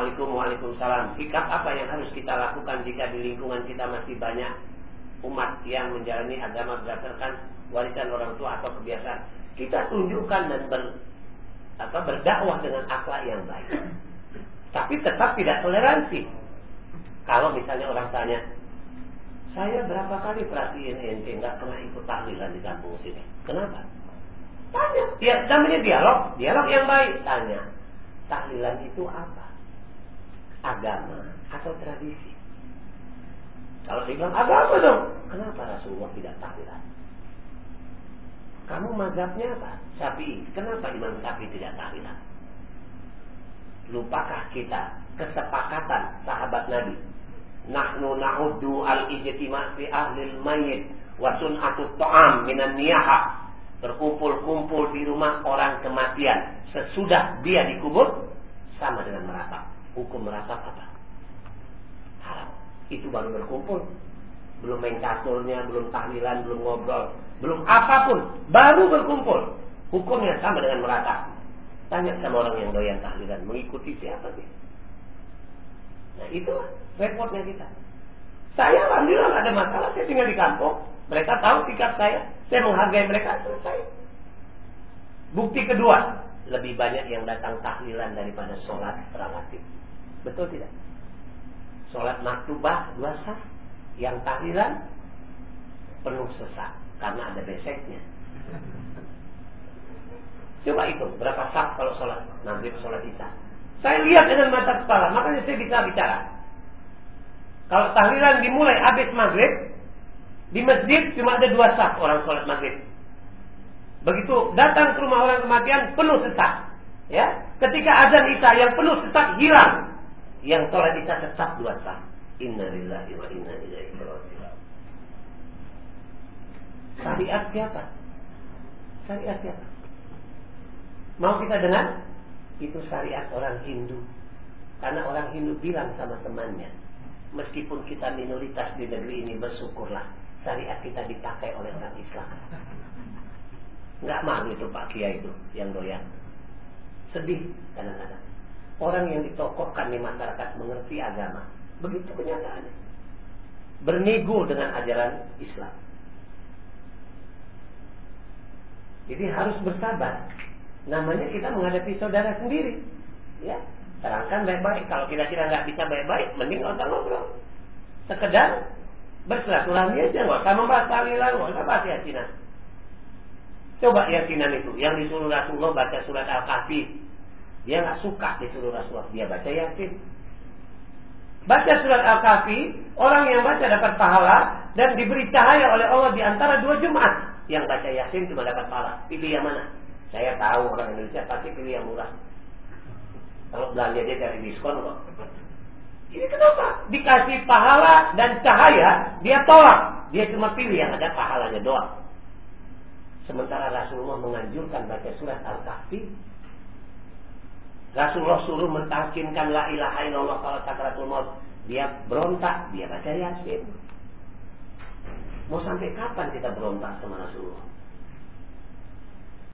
Assalamualaikum Waalaikumsalam Sikap apa yang harus kita lakukan Jika di lingkungan kita masih banyak Umat yang menjalani agama Berdasarkan warisan orang tua atau kebiasaan Kita tunjukkan dan ber, apa, berdakwah dengan akhlak yang baik Tapi tetap tidak toleransi Kalau misalnya orang tanya Saya berapa kali perhatiin ente nggak pernah ikut tahlilan di kampung sini Kenapa? Tanya. Ya, namanya dialog. Dialog yang baik. Tanya. Tahlilan itu apa? Agama atau tradisi? Kalau dia bilang agama dong. Kenapa Rasulullah tidak tahlilan? Kamu mazhabnya apa? Syafi'i. Kenapa Imam Syafi'i tidak tahlilan? Lupakah kita kesepakatan sahabat Nabi? Nahnu na'uddu al-ijtima' fi ahlil mayyit wa sun'atu ta'am minan niyaha berkumpul-kumpul di rumah orang kematian sesudah dia dikubur sama dengan. Hukum meratap apa? Haram. Itu baru berkumpul. Belum main caturnya, belum tahlilan, belum ngobrol, belum apa pun, baru berkumpul. Hukumnya sama dengan meratap. Tanya sama orang yang doyan tahlilan, mengikuti siapa sih? Nah itu repotnya kita. Saya alhamdulillah ada masalah, saya tinggal di kampung. Mereka tahu sikap saya. Saya menghargai mereka, selesai. Bukti kedua, lebih banyak yang datang tahlilan daripada sholat rawatib. Betul tidak? Sholat maktubah dua sah, yang tahlilan penuh sesak karena ada beseknya. Coba itu berapa sah kalau sholat maghrib sholat isya. Saya lihat dengan mata kepala, makanya saya bisa bicara. Kalau tahlilan dimulai habis maghrib, di masjid cuma ada dua saf orang sholat maghrib. Begitu datang ke rumah orang kematian penuh sesak. Ya, ketika azan isya yang penuh sesak hilang, yang sholat isya tetap dua saf. Innalillahi wa inna ilaihi raji'un. Syariat siapa? Syariat siapa? Mau kita dengar? Itu syariat orang Hindu. Karena orang Hindu bilang sama temannya, meskipun kita minoritas di negeri ini bersyukurlah syariat kita dipakai oleh orang Islam. Nggak malu itu Pak Kiai itu yang doyan. Sedih kadang-kadang. Orang yang ditokohkan di masyarakat mengerti agama. Begitu kenyataannya. Bernego dengan ajaran Islam. Jadi harus bersabar. Namanya kita menghadapi saudara sendiri. Ya, terangkan baik-baik. Kalau kira-kira nggak bisa baik-baik, mending nggak ngobrol. Sekedar Bersilaturahmi aja, nggak usah membahas tahlilan, nggak usah bahas yasinan. Coba yasinan itu, yang disuruh Rasulullah baca surat Al-Kahfi. Dia nggak suka disuruh Rasulullah, dia baca yasin. Baca surat Al-Kahfi, orang yang baca dapat pahala dan diberi cahaya oleh Allah di antara dua Jumat. Yang baca yasin cuma dapat pahala. Pilih yang mana? Saya tahu orang Indonesia pasti pilih yang murah. Kalau belanja dia cari diskon kok. Ini kenapa? Dikasih pahala dan cahaya, dia tolak. Dia cuma pilih yang ada pahalanya doang. Sementara Rasulullah menganjurkan baca surat Al-Kahfi. Rasulullah suruh mentalkinkan la ilaha illallah kalau sakratul maut. Dia berontak, dia baca Yasin. Mau sampai kapan kita berontak sama Rasulullah?